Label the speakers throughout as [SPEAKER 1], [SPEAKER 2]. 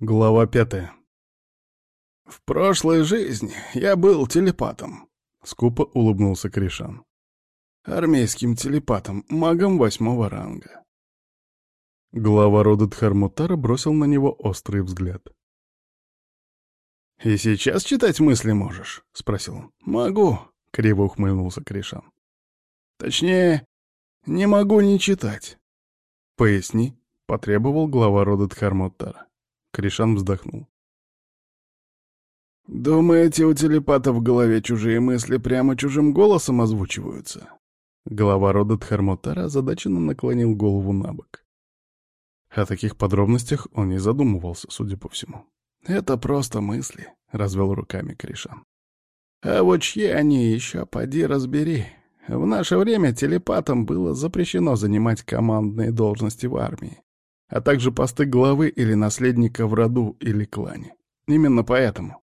[SPEAKER 1] Глава пятая.
[SPEAKER 2] «В прошлой жизни я был телепатом», —
[SPEAKER 1] скупо улыбнулся Кришан.
[SPEAKER 2] «Армейским телепатом, магом восьмого ранга».
[SPEAKER 1] Глава рода Дхармутара бросил на него острый взгляд.
[SPEAKER 2] «И сейчас читать мысли можешь?» — спросил он. «Могу», — криво ухмыльнулся Кришан. «Точнее, не могу не читать».
[SPEAKER 1] «Поясни», — потребовал глава рода Дхармутара. Кришан вздохнул.
[SPEAKER 2] «Думаете, у телепатов в голове чужие мысли прямо чужим голосом озвучиваются?»
[SPEAKER 1] Глава рода Дхармотара озадаченно наклонил голову на бок. О таких подробностях он не задумывался, судя по всему.
[SPEAKER 2] «Это просто мысли», — развел руками Кришан. «А вот чьи они еще, поди разбери. В наше время телепатам было запрещено занимать командные должности в армии а также посты главы или наследника в роду или клане. Именно поэтому.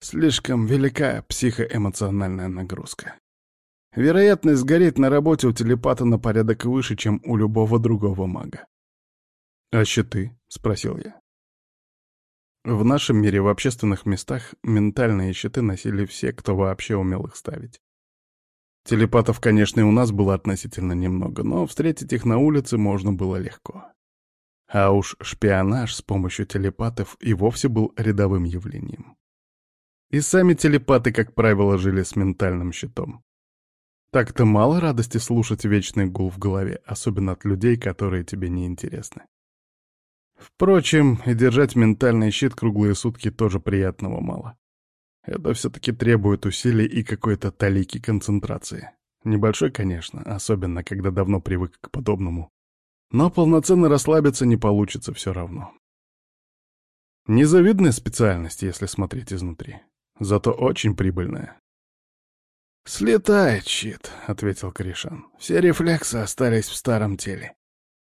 [SPEAKER 2] Слишком велика психоэмоциональная нагрузка. Вероятность сгореть на работе у телепата на порядок выше, чем у любого другого мага.
[SPEAKER 1] «А щиты?» — спросил я. В нашем мире в общественных местах ментальные щиты носили все, кто вообще умел их ставить. Телепатов, конечно, и у нас было относительно немного, но встретить их на улице можно было легко. А уж шпионаж с помощью телепатов и вовсе был рядовым явлением. И сами телепаты, как правило, жили с ментальным щитом. Так-то мало радости слушать вечный гул в голове, особенно от людей, которые тебе не интересны. Впрочем, и держать ментальный щит круглые сутки тоже приятного мало. Это все-таки требует усилий и какой-то талики концентрации. Небольшой, конечно, особенно когда давно привык к подобному. Но полноценно расслабиться не получится все равно. Незавидная специальность, если смотреть изнутри. Зато очень прибыльная.
[SPEAKER 2] «Слетает щит», — ответил Кришан. «Все рефлексы остались в старом теле.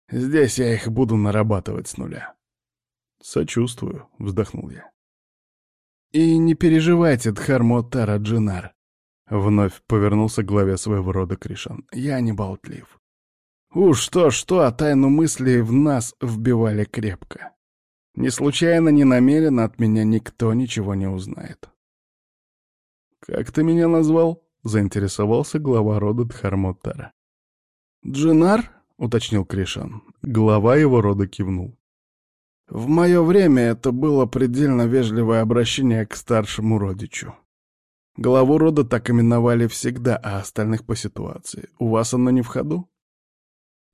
[SPEAKER 2] Здесь я их буду нарабатывать с нуля».
[SPEAKER 1] «Сочувствую», — вздохнул я.
[SPEAKER 2] «И не переживайте, Дхармотара Джинар», — вновь повернулся к главе своего рода Кришан. «Я не болтлив. Уж что-что, а тайну мысли в нас вбивали крепко. Не случайно, не намеренно от меня никто ничего не узнает.
[SPEAKER 1] «Как ты меня назвал?» — заинтересовался глава рода Дхармотара.
[SPEAKER 2] «Джинар?» — уточнил Кришан.
[SPEAKER 1] Глава его рода кивнул.
[SPEAKER 2] «В мое время это было предельно вежливое обращение к старшему родичу. Главу рода так именовали всегда, а остальных по ситуации. У вас оно не в ходу?»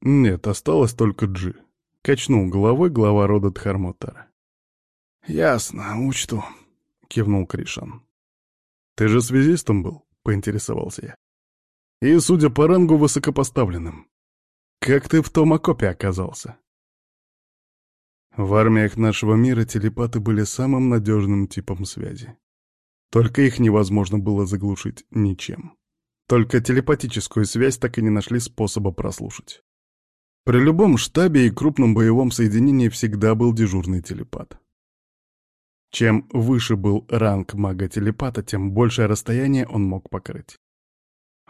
[SPEAKER 1] «Нет, осталось только Джи», — качнул головой глава рода Дхармотара.
[SPEAKER 2] «Ясно, учту», — кивнул Кришан.
[SPEAKER 1] «Ты же связистом был?» — поинтересовался я. «И, судя по рангу, высокопоставленным. Как ты в том окопе оказался?» В армиях нашего мира телепаты были самым надежным типом связи. Только их невозможно было заглушить ничем. Только телепатическую связь так и не нашли способа прослушать. При любом штабе и крупном боевом соединении всегда был дежурный телепат. Чем выше был ранг мага-телепата, тем большее расстояние он мог покрыть.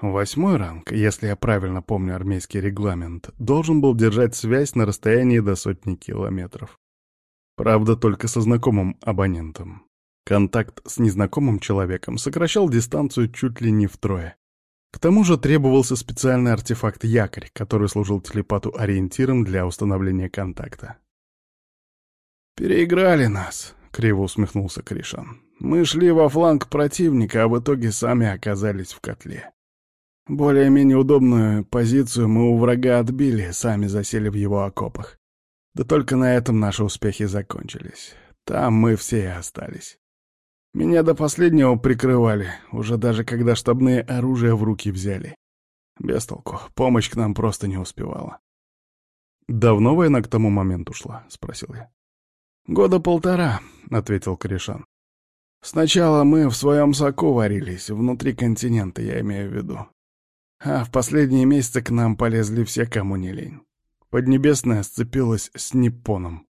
[SPEAKER 1] Восьмой ранг, если я правильно помню армейский регламент, должен был держать связь на расстоянии до сотни километров. Правда, только со знакомым абонентом. Контакт с незнакомым человеком сокращал дистанцию чуть ли не втрое. К тому же требовался специальный артефакт-якорь, который служил телепату ориентиром для установления контакта.
[SPEAKER 2] «Переиграли нас», — криво усмехнулся Кришан. «Мы шли во фланг противника, а в итоге сами оказались в котле. Более-менее удобную позицию мы у врага отбили, сами засели в его окопах. Да только на этом наши успехи закончились. Там мы все и остались. Меня до последнего прикрывали, уже даже когда штабные оружия в руки взяли. Без толку, помощь к нам просто не успевала.
[SPEAKER 1] «Давно война к тому моменту шла?» — спросил я.
[SPEAKER 2] «Года полтора», — ответил Корешан. «Сначала мы в своем соку варились, внутри континента, я имею в виду. А в последние месяцы к нам полезли все, кому не лень. Поднебесная сцепилась с Ниппоном.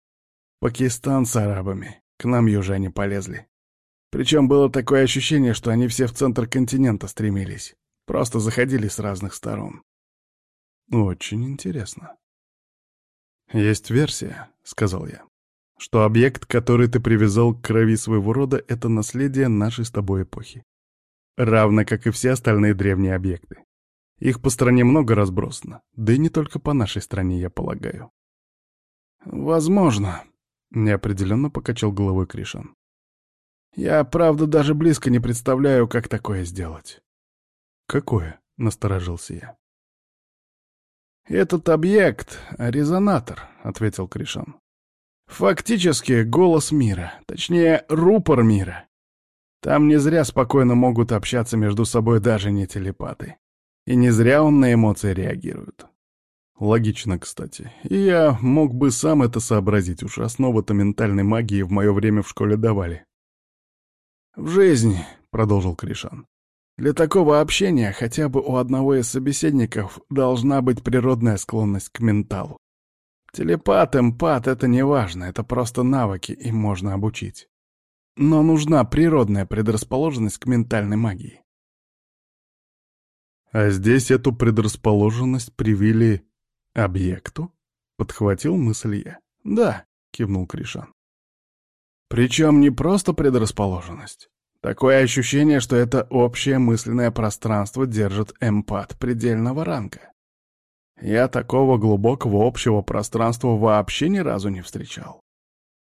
[SPEAKER 2] Пакистан с арабами. К нам южане полезли. Причем было такое ощущение, что они все в центр континента стремились. Просто заходили с разных сторон.
[SPEAKER 1] Очень интересно. «Есть версия», — сказал я. что объект, который ты привязал к крови своего рода, — это наследие нашей с тобой эпохи. Равно как и все остальные древние объекты. Их по стране много разбросано, да и не только по нашей стране, я полагаю.
[SPEAKER 2] «Возможно», — неопределенно покачал головой Кришан. «Я, правда, даже близко не представляю, как такое сделать».
[SPEAKER 1] «Какое?» — насторожился я.
[SPEAKER 2] «Этот объект — резонатор», — ответил Кришан. «Фактически голос мира, точнее, рупор мира. Там не зря спокойно могут общаться между собой даже не телепаты. И не зря он на эмоции реагирует.
[SPEAKER 1] Логично, кстати. И я мог бы сам это сообразить, уж основы-то ментальной магии в мое время в школе давали.
[SPEAKER 2] «В жизни», — продолжил Кришан, — «для такого общения хотя бы у одного из собеседников должна быть природная склонность к менталу. Телепат, эмпат — это не важно, это просто навыки, им можно обучить. Но нужна природная предрасположенность к ментальной магии.
[SPEAKER 1] А здесь эту предрасположенность привили объекту? Подхватил мысль я.
[SPEAKER 2] Да, кивнул Кришан. Причем не просто предрасположенность. Такое ощущение, что это общее мысленное пространство держит эмпат предельного ранга. Я такого глубокого общего пространства вообще ни разу не встречал.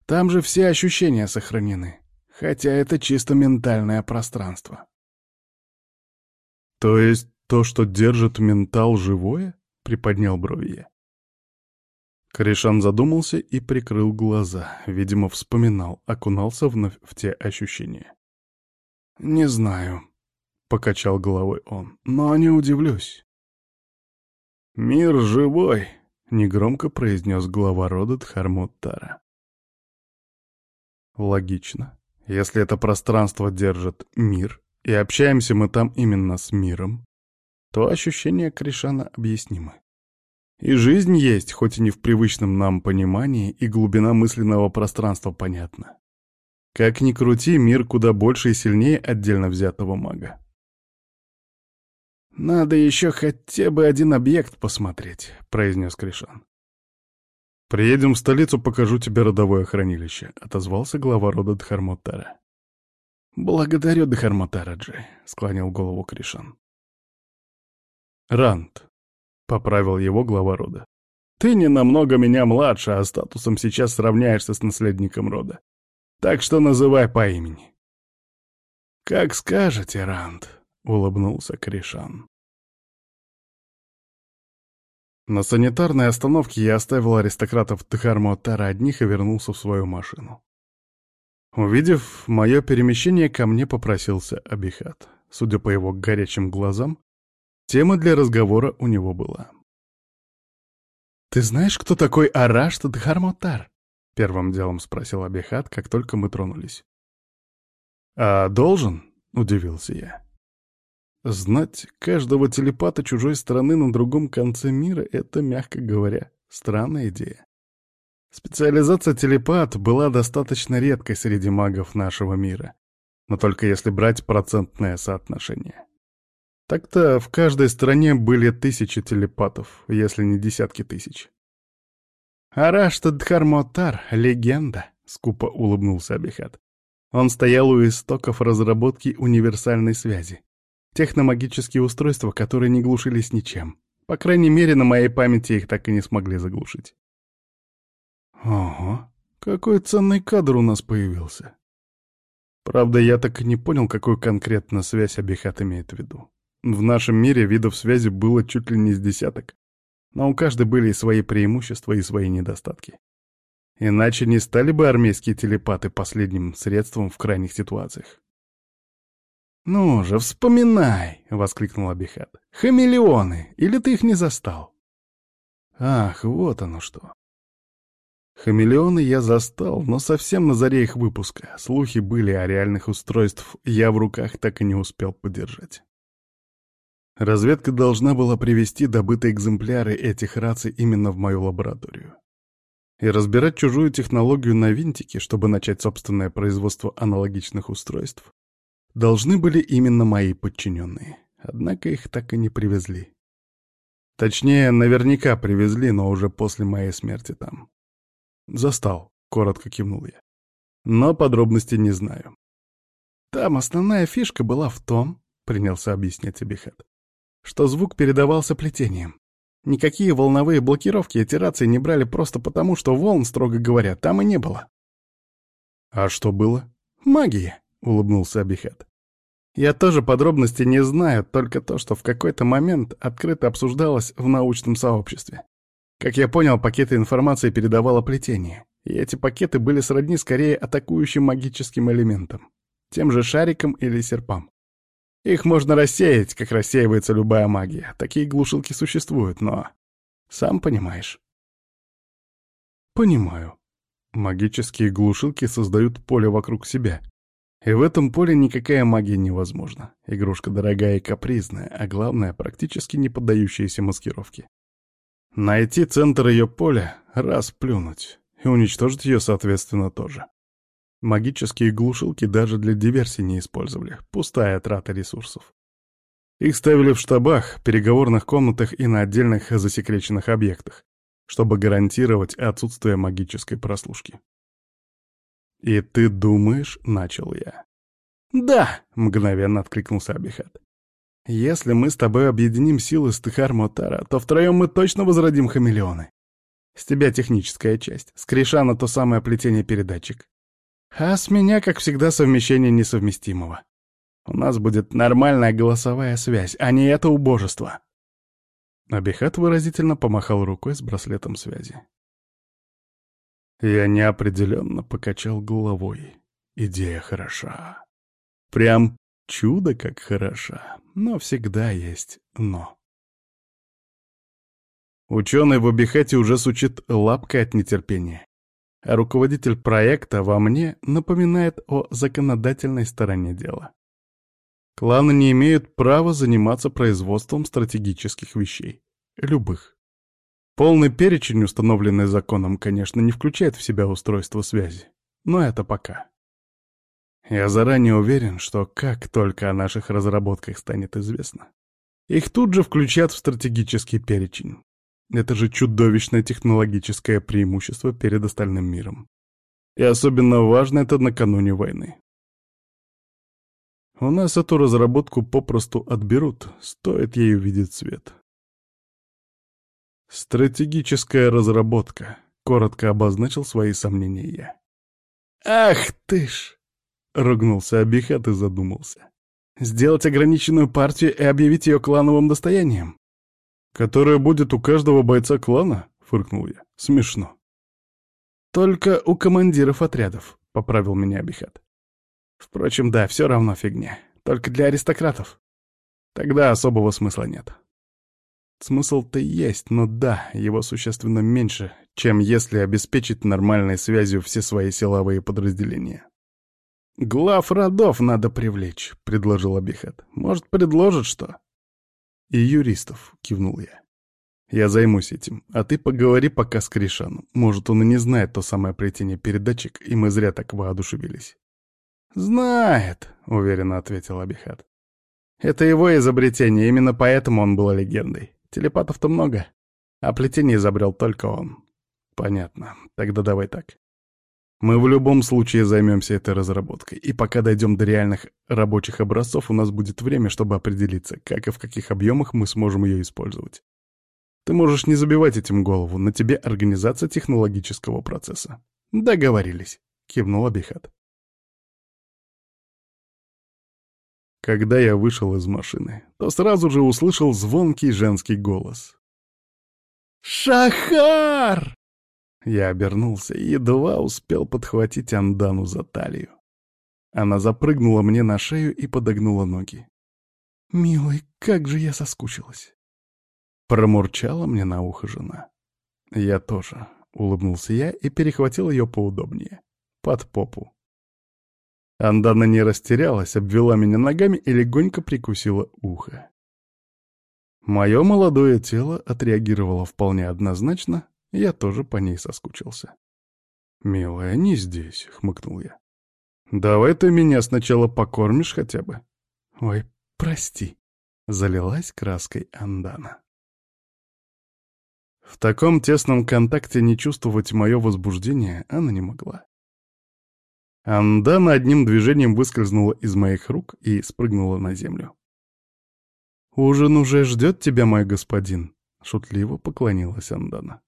[SPEAKER 2] Там же все ощущения сохранены, хотя это чисто ментальное пространство.
[SPEAKER 1] То есть то, что держит ментал живое? Приподнял брови. Корешан задумался и прикрыл глаза, видимо, вспоминал, окунался вновь в те ощущения.
[SPEAKER 2] «Не знаю», — покачал головой он, — «но не удивлюсь».
[SPEAKER 1] «Мир живой», — негромко произнес глава рода Дхармуттара. Логично. Если это пространство держит мир, и общаемся мы там именно с миром, то ощущения Кришана объяснимы. И жизнь есть, хоть и не в привычном нам понимании, и глубина мысленного пространства понятна. Как ни крути, мир куда больше и сильнее отдельно взятого мага.
[SPEAKER 2] «Надо еще хотя бы один объект посмотреть», — произнес Кришан.
[SPEAKER 1] «Приедем в столицу, покажу тебе родовое хранилище», — отозвался глава рода Дхармотара.
[SPEAKER 2] «Благодарю, Дхармотараджи», — склонил голову Кришан.
[SPEAKER 1] «Рант», — поправил его глава рода. «Ты не намного меня младше, а статусом сейчас сравняешься с наследником рода. Так что называй по имени».
[SPEAKER 2] «Как скажете, Рант», — улыбнулся Кришан.
[SPEAKER 1] На санитарной остановке я оставил аристократов Тхармотара одних и вернулся в свою машину. Увидев мое перемещение, ко мне попросился Абихат. Судя по его горячим глазам, тема для разговора у него была.
[SPEAKER 2] «Ты знаешь, кто такой Арашт Дхармотар?»
[SPEAKER 1] — первым делом спросил Абихат, как только мы тронулись. «А должен?» — удивился я. Знать каждого телепата чужой страны на другом конце мира — это, мягко говоря, странная идея. Специализация телепат была достаточно редкой среди магов нашего мира, но только если брать процентное соотношение. Так-то в каждой стране были тысячи телепатов, если не десятки тысяч.
[SPEAKER 2] «Арашта Дхармотар — легенда», — скупо улыбнулся Абихат.
[SPEAKER 1] Он стоял у истоков разработки универсальной связи. Техномагические устройства, которые не глушились ничем. По крайней мере, на моей памяти их так и не смогли заглушить.
[SPEAKER 2] Ого, какой ценный кадр у нас появился.
[SPEAKER 1] Правда, я так и не понял, какую конкретно связь Абихат имеет в виду. В нашем мире видов связи было чуть ли не с десяток, но у каждой были и свои преимущества, и свои недостатки. Иначе не стали бы армейские телепаты последним средством в крайних ситуациях.
[SPEAKER 2] «Ну же, вспоминай!» — воскликнул Абихат. «Хамелеоны! Или ты их не застал?»
[SPEAKER 1] «Ах, вот оно что!» Хамелеоны я застал, но совсем на заре их выпуска. Слухи были о реальных устройств, я в руках так и не успел подержать. Разведка должна была привести добытые экземпляры этих раций именно в мою лабораторию. И разбирать чужую технологию на винтике, чтобы начать собственное производство аналогичных устройств, должны были именно мои подчиненные. Однако их так и не привезли. Точнее, наверняка привезли, но уже после моей смерти там. Застал. коротко кивнул я. Но подробностей не знаю. Там основная фишка была в том, принялся объяснять Абихат, что звук передавался плетением. Никакие волновые блокировки эти рации не брали просто потому, что волн, строго говоря, там и не было. «А что было?» «Магия», — улыбнулся Абихат. «Я тоже подробности не знаю, только то, что в какой-то момент открыто обсуждалось в научном сообществе. Как я понял, пакеты информации передавало плетение, и эти пакеты были сродни скорее атакующим магическим элементам, тем же шарикам или серпам. Их можно рассеять, как рассеивается любая магия. Такие глушилки существуют, но... Сам понимаешь. Понимаю. Магические глушилки создают поле вокруг себя. И в этом поле никакая магия невозможна. Игрушка дорогая и капризная, а главное, практически не поддающаяся маскировке. Найти центр ее поля — раз плюнуть, и уничтожить ее, соответственно, тоже. Магические глушилки даже для диверсий не использовали. Пустая трата ресурсов. Их ставили в штабах, переговорных комнатах и на отдельных засекреченных объектах, чтобы гарантировать отсутствие магической прослушки. «И ты думаешь?» — начал я. «Да!» — мгновенно откликнулся Абихат. «Если мы с тобой объединим силы Стыхар-Мотара, то втроем мы точно возродим хамелеоны. С тебя техническая часть, с Кришана то самое плетение-передатчик. А с меня, как всегда, совмещение несовместимого. У нас будет нормальная голосовая связь, а не это убожество. Абихат выразительно помахал рукой с браслетом связи. Я неопределенно покачал головой. Идея хороша. Прям чудо как хороша, но всегда есть «но». Ученый в Абихате уже сучит лапкой от нетерпения руководитель проекта во мне напоминает о законодательной стороне дела. Кланы не имеют права заниматься производством стратегических вещей. Любых. Полный перечень, установленный законом, конечно, не включает в себя устройство связи. Но это пока. Я заранее уверен, что как только о наших разработках станет известно, их тут же включат в стратегический перечень. Это же чудовищное технологическое преимущество перед остальным миром. И особенно важно это накануне войны. У нас эту разработку попросту отберут, стоит ей увидеть свет. Стратегическая разработка, коротко обозначил свои сомнения я. «Ах ты ж!» — ругнулся Абихат и задумался. «Сделать ограниченную партию и объявить ее клановым достоянием? «Которая будет у каждого бойца клана?» — фыркнул я. «Смешно». «Только у командиров отрядов», — поправил меня Абихат. «Впрочем, да, все равно фигня. Только для аристократов. Тогда особого смысла нет». Смысл-то есть, но да, его существенно меньше, чем если обеспечить нормальной связью все свои силовые подразделения. «Глав родов надо привлечь», — предложил Абихат. «Может, предложит что?» «И юристов», — кивнул я. «Я займусь этим, а ты поговори пока с Кришаном. Может, он и не знает то самое плетение передатчик, и мы зря так воодушевились». «Знает», — уверенно ответил Абихат. «Это его изобретение, именно поэтому он был легендой. Телепатов-то много, а плетение изобрел только он». «Понятно. Тогда давай так. Мы в любом случае займемся этой разработкой, и пока дойдем до реальных рабочих образцов, у нас будет время, чтобы определиться, как и в каких объемах мы сможем ее использовать. Ты можешь не забивать этим голову, на тебе организация технологического процесса. Договорились, кивнул Абихат. Когда я вышел из машины, то сразу же услышал звонкий женский голос. «Шахар!» Я обернулся и едва успел подхватить Андану за талию. Она запрыгнула мне на шею и подогнула ноги. «Милый, как же я соскучилась!» Промурчала мне на ухо жена. «Я тоже», — улыбнулся я и перехватил ее поудобнее. Под попу. Андана не растерялась, обвела меня ногами и легонько прикусила ухо. Мое молодое тело отреагировало вполне однозначно, я тоже по ней соскучился. «Милая, не здесь», — хмыкнул я. «Давай ты меня сначала покормишь хотя бы». «Ой, прости», — залилась краской Андана. В таком тесном контакте не чувствовать мое возбуждение она не могла. Андана одним движением выскользнула из моих рук и спрыгнула на землю. «Ужин уже ждет тебя, мой господин», — шутливо поклонилась Андана.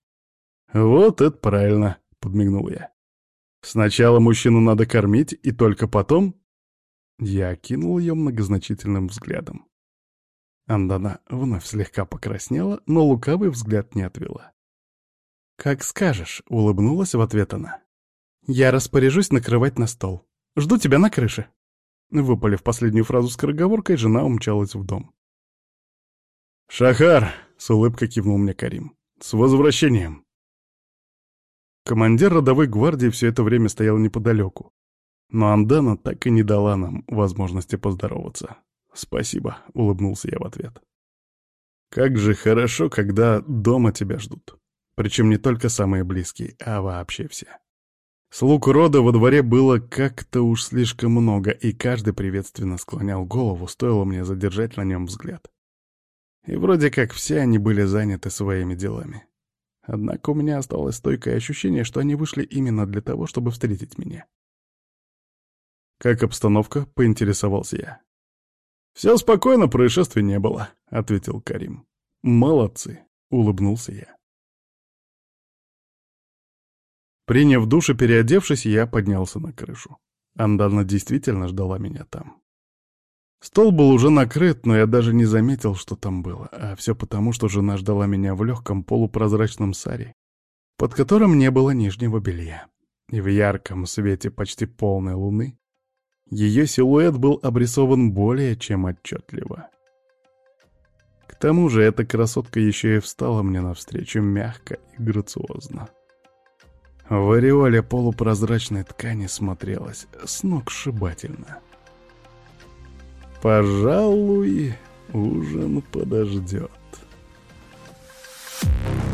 [SPEAKER 1] «Вот это правильно», — подмигнул я. «Сначала мужчину надо кормить, и только потом...» Я кинул ее многозначительным взглядом. Андана вновь слегка покраснела, но лукавый взгляд не отвела. «Как скажешь», — улыбнулась в ответ она. «Я распоряжусь накрывать на стол. Жду тебя на крыше». Выпалив последнюю фразу скороговоркой, жена умчалась в дом.
[SPEAKER 2] «Шахар!» — с улыбкой кивнул мне Карим. «С возвращением!»
[SPEAKER 1] Командир родовой гвардии все это время стоял неподалеку. Но Андана так и не дала нам возможности поздороваться. «Спасибо», — улыбнулся я в ответ. «Как же хорошо, когда дома тебя ждут. Причем не только самые близкие, а вообще все». Слуг рода во дворе было как-то уж слишком много, и каждый приветственно склонял голову, стоило мне задержать на нем взгляд. И вроде как все они были заняты своими делами. Однако у меня осталось стойкое ощущение, что они вышли именно для того, чтобы встретить меня. «Как обстановка?» — поинтересовался я.
[SPEAKER 2] «Все спокойно, происшествий не было», — ответил Карим.
[SPEAKER 1] «Молодцы», — улыбнулся я. Приняв душ и переодевшись, я поднялся на крышу. Андана действительно ждала меня там. Стол был уже накрыт, но я даже не заметил, что там было, а все потому, что жена ждала меня в легком полупрозрачном саре, под которым не было нижнего белья. И в ярком свете почти полной луны ее силуэт был обрисован более чем отчетливо. К тому же эта красотка еще и встала мне навстречу мягко и грациозно. В ореоле полупрозрачной ткани смотрелась сногсшибательно. Пожалуй, ужин подождет. Thank you.